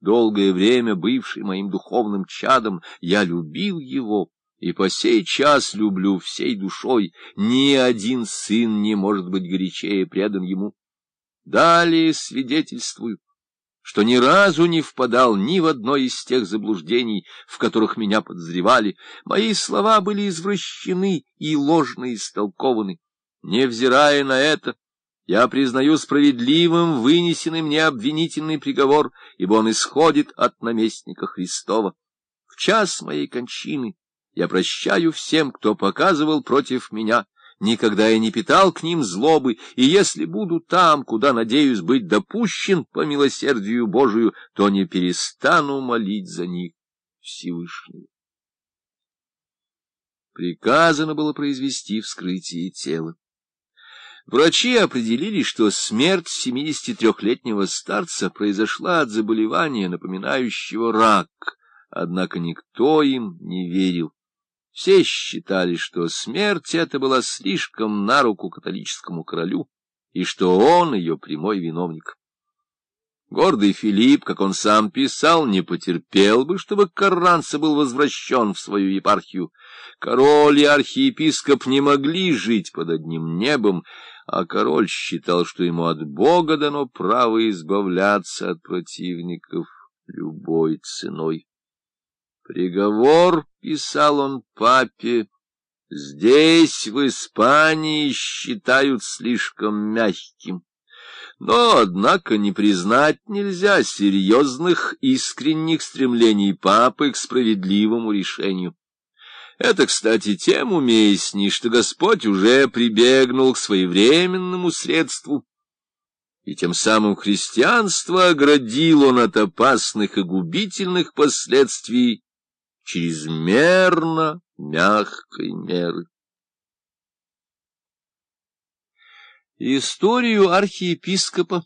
долгое время бывший моим духовным чадом, я любил его и по сей час люблю всей душой. Ни один сын не может быть горячее предан ему. Далее свидетельствую, что ни разу не впадал ни в одно из тех заблуждений, в которых меня подозревали. Мои слова были извращены и ложно истолкованы. Невзирая на это, я признаю справедливым вынесенный мне обвинительный приговор, ибо он исходит от наместника Христова. В час моей кончины я прощаю всем, кто показывал против меня. Никогда я не питал к ним злобы, и если буду там, куда надеюсь быть допущен по милосердию Божию, то не перестану молить за них Всевышнего. Приказано было произвести вскрытие тела. Врачи определили, что смерть 73-летнего старца произошла от заболевания, напоминающего рак, однако никто им не верил. Все считали, что смерть эта была слишком на руку католическому королю, и что он ее прямой виновник. Гордый Филипп, как он сам писал, не потерпел бы, чтобы Карранца был возвращен в свою епархию. Король и архиепископ не могли жить под одним небом, а король считал, что ему от Бога дано право избавляться от противников любой ценой. Приговор, — писал он папе, — здесь, в Испании, считают слишком мягким. Но, однако, не признать нельзя серьезных, искренних стремлений папы к справедливому решению. Это, кстати, тем уместней, что Господь уже прибегнул к своевременному средству, и тем самым христианство оградил он от опасных и губительных последствий чрезмерно мягкой меры. Историю архиепископа,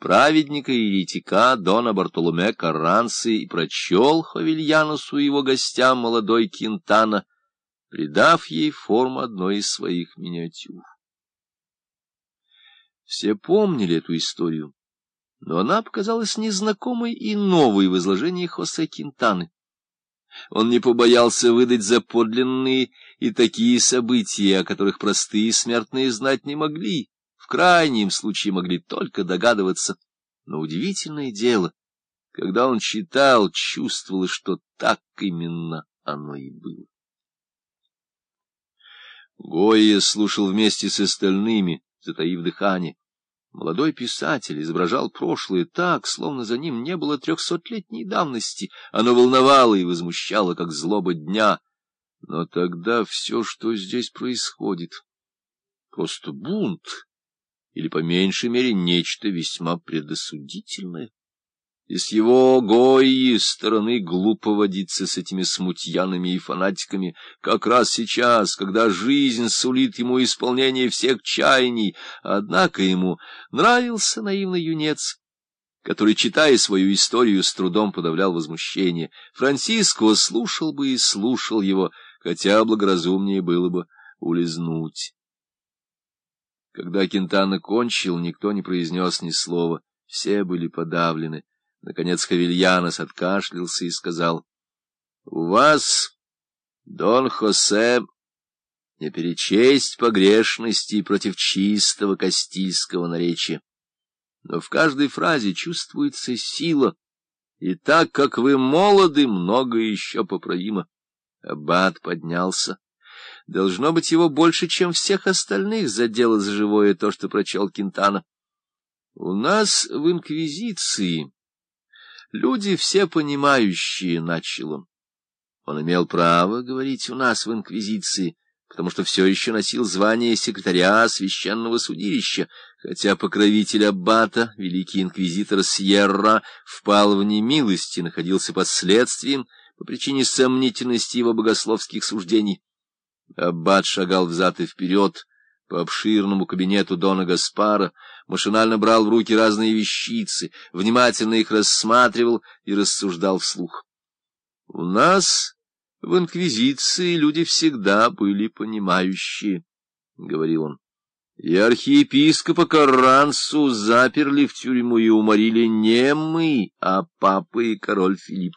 праведника и еретика Дона Бартоломе Карранцы прочел Хавильянусу и его гостям молодой Кентана, придав ей форму одной из своих миниатюр. Все помнили эту историю, но она показалась незнакомой и новой в изложении Хосе Кентаны. Он не побоялся выдать за подлинные и такие события, о которых простые смертные знать не могли, в крайнем случае могли только догадываться. Но удивительное дело, когда он читал, чувствовал, что так именно оно и было. Гойя слушал вместе с остальными, затаив дыхание. Молодой писатель изображал прошлое так, словно за ним не было трехсотлетней давности. Оно волновало и возмущало, как злоба дня. Но тогда все, что здесь происходит, просто бунт, или, по меньшей мере, нечто весьма предосудительное. И с его гои стороны глупо водиться с этими смутьянами и фанатиками, как раз сейчас, когда жизнь сулит ему исполнение всех чаяний. Однако ему нравился наивный юнец, который, читая свою историю, с трудом подавлял возмущение. Франциско слушал бы и слушал его, хотя благоразумнее было бы улизнуть. Когда Кентана кончил, никто не произнес ни слова, все были подавлены. Наконец Хавильянос откашлялся и сказал, — У вас, Дон Хосе, не перечесть погрешностей против чистого кастильского наречия. Но в каждой фразе чувствуется сила, и так как вы молоды, многое еще поправимо. Аббат поднялся. Должно быть, его больше, чем всех остальных, задело за живое то, что прочел Кентана. У нас в Инквизиции Люди все понимающие, — начал он. Он имел право говорить у нас в Инквизиции, потому что все еще носил звание секретаря священного судилища, хотя покровитель Аббата, великий инквизитор Сьерра, впал в немилость и находился под следствием по причине сомнительности его богословских суждений. Аббат шагал взад и вперед, по обширному кабинету Дона Гаспара, машинально брал в руки разные вещицы, внимательно их рассматривал и рассуждал вслух. У нас в Инквизиции люди всегда были понимающие, — говорил он. И архиепископа Каррансу заперли в тюрьму и уморили не мы, а папа и король Филипп.